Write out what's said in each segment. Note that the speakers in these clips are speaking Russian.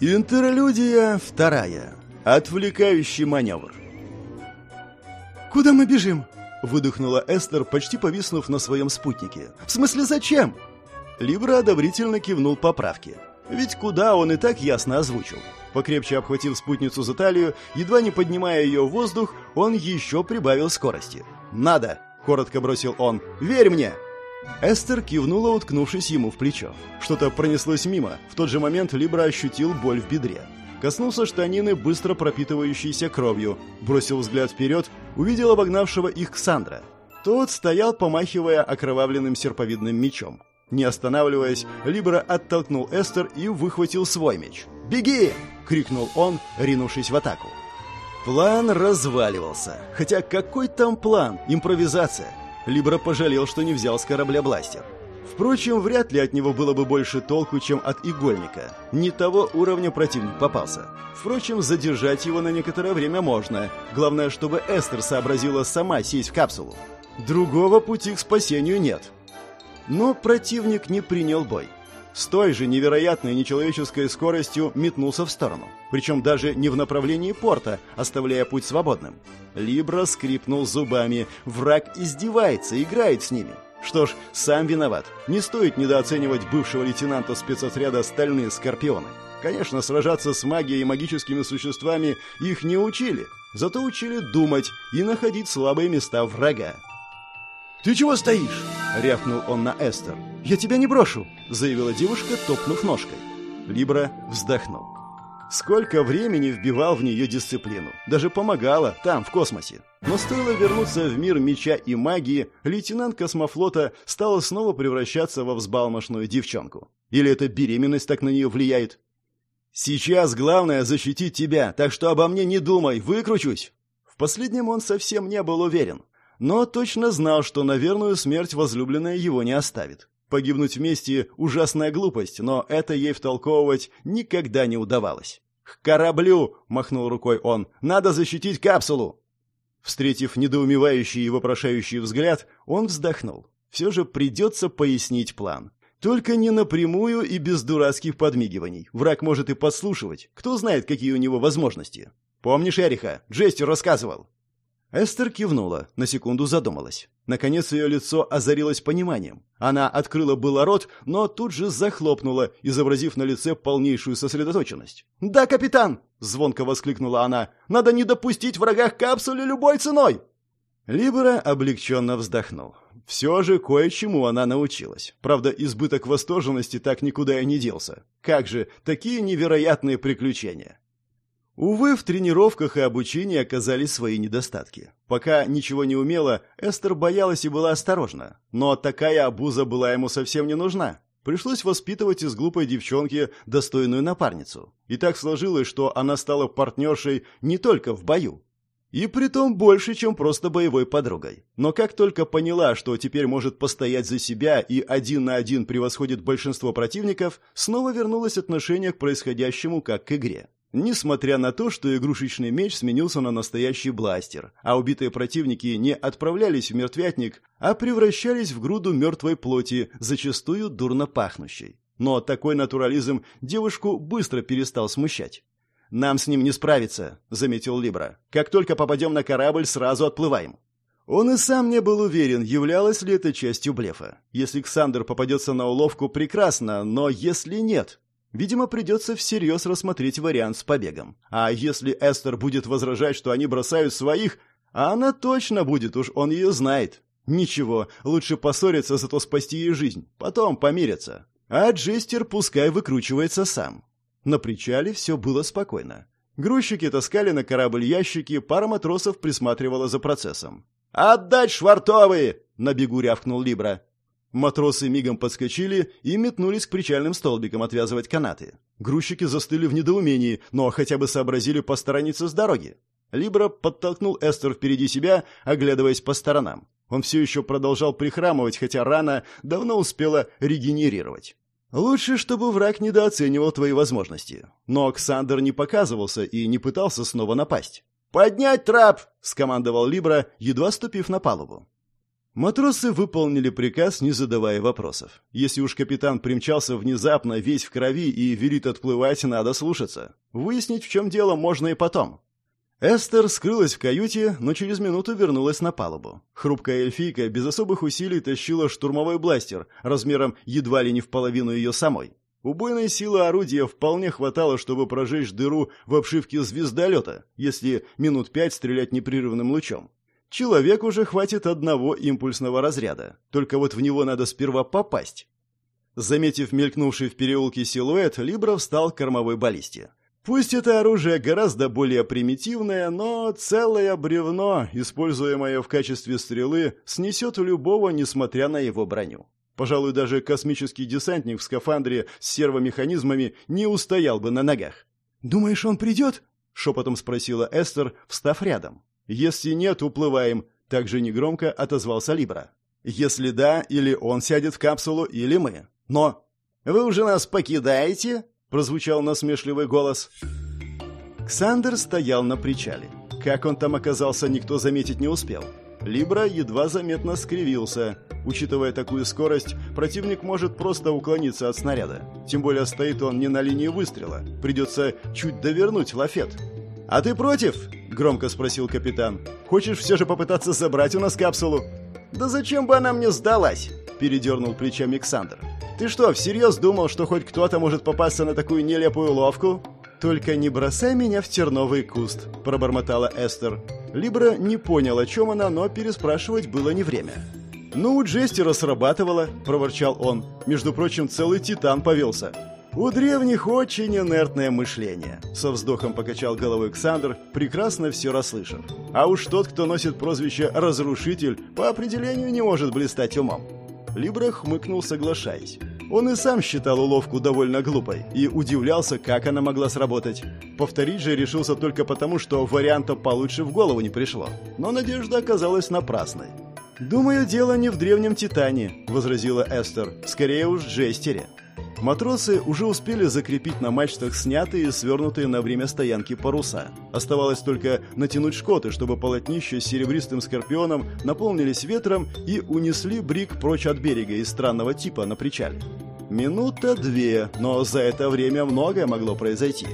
Интерлюдия вторая. Отвлекающий маневр. «Куда мы бежим?» — выдохнула Эстер, почти повиснув на своем спутнике. «В смысле, зачем?» Либра одобрительно кивнул поправке. Ведь куда он и так ясно озвучил. Покрепче обхватив спутницу за талию, едва не поднимая ее в воздух, он еще прибавил скорости. «Надо!» — коротко бросил он. «Верь мне!» Эстер кивнула, уткнувшись ему в плечо. Что-то пронеслось мимо. В тот же момент Либра ощутил боль в бедре. Коснулся штанины, быстро пропитывающейся кровью. Бросил взгляд вперед, увидел обогнавшего их Ксандра. Тот стоял, помахивая окровавленным серповидным мечом. Не останавливаясь, Либра оттолкнул Эстер и выхватил свой меч. «Беги!» — крикнул он, ринувшись в атаку. План разваливался. Хотя какой там план? Импровизация. Либра пожалел, что не взял с корабля бластер. Впрочем, вряд ли от него было бы больше толку, чем от игольника. Не того уровня противник попался. Впрочем, задержать его на некоторое время можно. Главное, чтобы Эстер сообразила сама сесть в капсулу. Другого пути к спасению нет. Но противник не принял бой. С той же невероятной нечеловеческой скоростью метнулся в сторону. Причем даже не в направлении порта, оставляя путь свободным. Либра скрипнул зубами. Враг издевается, играет с ними. Что ж, сам виноват. Не стоит недооценивать бывшего лейтенанта спецотряда «Стальные скорпионы». Конечно, сражаться с магией и магическими существами их не учили. Зато учили думать и находить слабые места врага. «Ты чего стоишь?» — рявкнул он на Эстер. «Я тебя не брошу!» — заявила девушка, топнув ножкой. Либра вздохнул. Сколько времени вбивал в нее дисциплину. Даже помогала там, в космосе. Но стоило вернуться в мир меча и магии, лейтенант космофлота стала снова превращаться во взбалмошную девчонку. Или эта беременность так на нее влияет? «Сейчас главное защитить тебя, так что обо мне не думай, выкручусь!» В последнем он совсем не был уверен но точно знал, что на верную смерть возлюбленная его не оставит. Погибнуть вместе – ужасная глупость, но это ей втолковывать никогда не удавалось. «К кораблю!» – махнул рукой он. «Надо защитить капсулу!» Встретив недоумевающий и вопрошающий взгляд, он вздохнул. Все же придется пояснить план. Только не напрямую и без дурацких подмигиваний. Враг может и подслушивать. Кто знает, какие у него возможности. Помнишь Эриха? Джестер рассказывал. Эстер кивнула, на секунду задумалась. Наконец ее лицо озарилось пониманием. Она открыла было рот, но тут же захлопнула, изобразив на лице полнейшую сосредоточенность. «Да, капитан!» — звонко воскликнула она. «Надо не допустить врага капсуле любой ценой!» Либера облегченно вздохнул. Все же кое-чему она научилась. Правда, избыток восторженности так никуда и не делся. Как же, такие невероятные приключения. Увы, в тренировках и обучении оказались свои недостатки. Пока ничего не умела, Эстер боялась и была осторожна. Но такая обуза была ему совсем не нужна. Пришлось воспитывать из глупой девчонки достойную напарницу. И так сложилось, что она стала партнершей не только в бою. И притом больше, чем просто боевой подругой. Но как только поняла, что теперь может постоять за себя и один на один превосходит большинство противников, снова вернулось отношение к происходящему как к игре. Несмотря на то, что игрушечный меч сменился на настоящий бластер, а убитые противники не отправлялись в мертвятник, а превращались в груду мертвой плоти, зачастую дурно пахнущей. Но такой натурализм девушку быстро перестал смущать. «Нам с ним не справиться», — заметил Либра. «Как только попадем на корабль, сразу отплываем». Он и сам не был уверен, являлось ли это частью блефа. Если Ксандр попадется на уловку, прекрасно, но если нет, Видимо, придется всерьез рассмотреть вариант с побегом. А если Эстер будет возражать, что они бросают своих, а она точно будет, уж он ее знает. Ничего, лучше поссориться, зато спасти ей жизнь. Потом помирятся. А Джестер пускай выкручивается сам. На причале все было спокойно. Грузчики таскали на корабль ящики, пара матросов присматривала за процессом. «Отдать швартовые!» — на бегу рявкнул Либра. Матросы мигом подскочили и метнулись к причальным столбикам отвязывать канаты. Грузчики застыли в недоумении, но хотя бы сообразили посторониться с дороги. Либра подтолкнул Эстер впереди себя, оглядываясь по сторонам. Он все еще продолжал прихрамывать, хотя рана давно успела регенерировать. Лучше, чтобы враг недооценивал твои возможности. Но Оксандр не показывался и не пытался снова напасть. «Поднять трап!» — скомандовал Либра, едва ступив на палубу. Матросы выполнили приказ, не задавая вопросов. Если уж капитан примчался внезапно, весь в крови и велит отплывать, надо слушаться. Выяснить, в чем дело, можно и потом. Эстер скрылась в каюте, но через минуту вернулась на палубу. Хрупкая эльфийка без особых усилий тащила штурмовой бластер, размером едва ли не в половину ее самой. Убойной силы орудия вполне хватало, чтобы прожечь дыру в обшивке звездолета, если минут пять стрелять непрерывным лучом. Человеку уже хватит одного импульсного разряда, только вот в него надо сперва попасть. Заметив мелькнувший в переулке силуэт, Либра встал к кормовой баллисте. Пусть это оружие гораздо более примитивное, но целое бревно, используемое в качестве стрелы, снесет любого, несмотря на его броню. Пожалуй, даже космический десантник в скафандре с сервомеханизмами не устоял бы на ногах. «Думаешь, он придет?» — шепотом спросила Эстер, встав рядом. «Если нет, уплываем», — также негромко отозвался Либра. «Если да, или он сядет в капсулу, или мы. Но...» «Вы уже нас покидаете?» — прозвучал насмешливый голос. Ксандер стоял на причале. Как он там оказался, никто заметить не успел. Либра едва заметно скривился. Учитывая такую скорость, противник может просто уклониться от снаряда. Тем более стоит он не на линии выстрела. Придется чуть довернуть лафет. «А ты против?» — громко спросил капитан. «Хочешь все же попытаться забрать у нас капсулу?» «Да зачем бы она мне сдалась?» — передернул плечами Александр. «Ты что, всерьез думал, что хоть кто-то может попасться на такую нелепую ловку?» «Только не бросай меня в терновый куст», — пробормотала Эстер. Либра не понял, о чем она, но переспрашивать было не время. «Ну, у Джестера срабатывало», — проворчал он. «Между прочим, целый титан повелся». «У древних очень инертное мышление», — со вздохом покачал головой Александр, прекрасно все расслышав. «А уж тот, кто носит прозвище «разрушитель», по определению не может блистать умом». Либра хмыкнул, соглашаясь. Он и сам считал уловку довольно глупой и удивлялся, как она могла сработать. Повторить же решился только потому, что варианта получше в голову не пришло. Но надежда оказалась напрасной. «Думаю, дело не в древнем Титане», — возразила Эстер. «Скорее уж Джестере». Матросы уже успели закрепить на мачтах снятые и свернутые на время стоянки паруса. Оставалось только натянуть шкоты, чтобы полотнище с серебристым скорпионом наполнились ветром и унесли брик прочь от берега из странного типа на причале. Минута-две, но за это время многое могло произойти.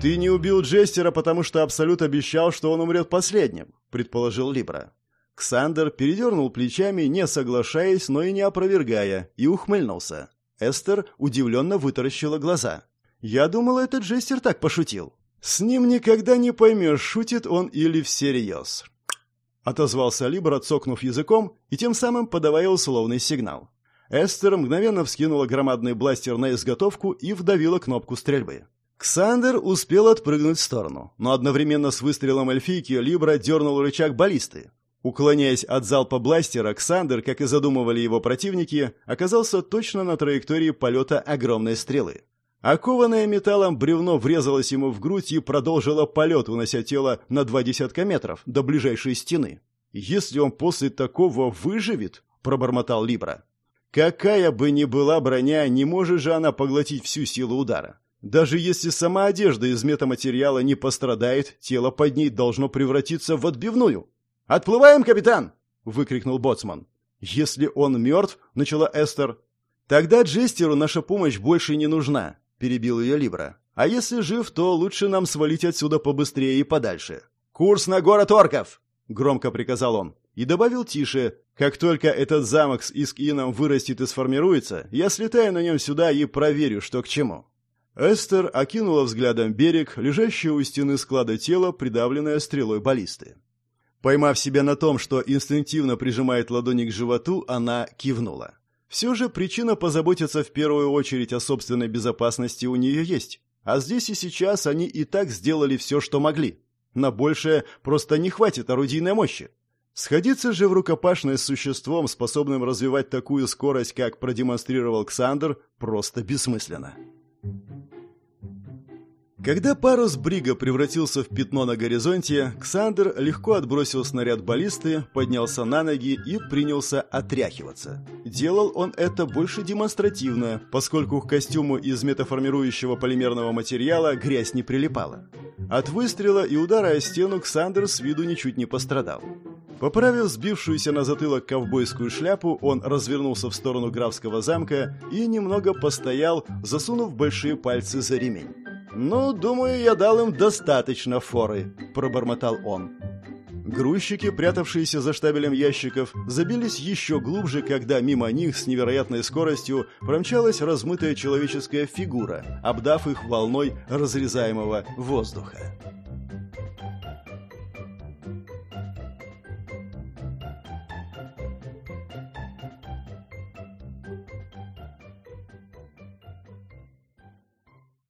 «Ты не убил Джестера, потому что Абсолют обещал, что он умрет последним», — предположил Либра. Ксандер передернул плечами, не соглашаясь, но и не опровергая, и ухмыльнулся. Эстер удивленно вытаращила глаза. «Я думала, этот Джестер так пошутил». «С ним никогда не поймешь, шутит он или всерьез». Отозвался Либра, цокнув языком и тем самым подавая условный сигнал. Эстер мгновенно вскинула громадный бластер на изготовку и вдавила кнопку стрельбы. Ксандер успел отпрыгнуть в сторону, но одновременно с выстрелом эльфийки Либра дернул рычаг баллисты. Уклоняясь от залпа бластера, Ксандер, как и задумывали его противники, оказался точно на траектории полета огромной стрелы. Окованное металлом бревно врезалось ему в грудь и продолжило полет, унося тело на два десятка метров до ближайшей стены. «Если он после такого выживет», — пробормотал Либра. «Какая бы ни была броня, не может же она поглотить всю силу удара. Даже если сама одежда из метаматериала не пострадает, тело под ней должно превратиться в отбивную». «Отплываем, капитан!» — выкрикнул боцман. «Если он мертв», — начала Эстер. «Тогда Джестеру наша помощь больше не нужна», — перебил ее Либра. «А если жив, то лучше нам свалить отсюда побыстрее и подальше». «Курс на город орков!» — громко приказал он. И добавил тише. «Как только этот замок с Искином вырастет и сформируется, я слетаю на нем сюда и проверю, что к чему». Эстер окинула взглядом берег, лежащее у стены склада тело, придавленное стрелой баллисты. Поймав себя на том, что инстинктивно прижимает ладони к животу, она кивнула. Все же причина позаботиться в первую очередь о собственной безопасности у нее есть. А здесь и сейчас они и так сделали все, что могли. На большее просто не хватит орудийной мощи. Сходиться же в рукопашной с существом, способным развивать такую скорость, как продемонстрировал Ксандр, просто бессмысленно. Когда парус Брига превратился в пятно на горизонте, Ксандр легко отбросил снаряд баллисты, поднялся на ноги и принялся отряхиваться. Делал он это больше демонстративно, поскольку к костюму из метаформирующего полимерного материала грязь не прилипала. От выстрела и удара о стену Ксандр с виду ничуть не пострадал. Поправив сбившуюся на затылок ковбойскую шляпу, он развернулся в сторону графского замка и немного постоял, засунув большие пальцы за ремень. «Ну, думаю, я дал им достаточно форы», — пробормотал он. Грузчики, прятавшиеся за штабелем ящиков, забились еще глубже, когда мимо них с невероятной скоростью промчалась размытая человеческая фигура, обдав их волной разрезаемого воздуха.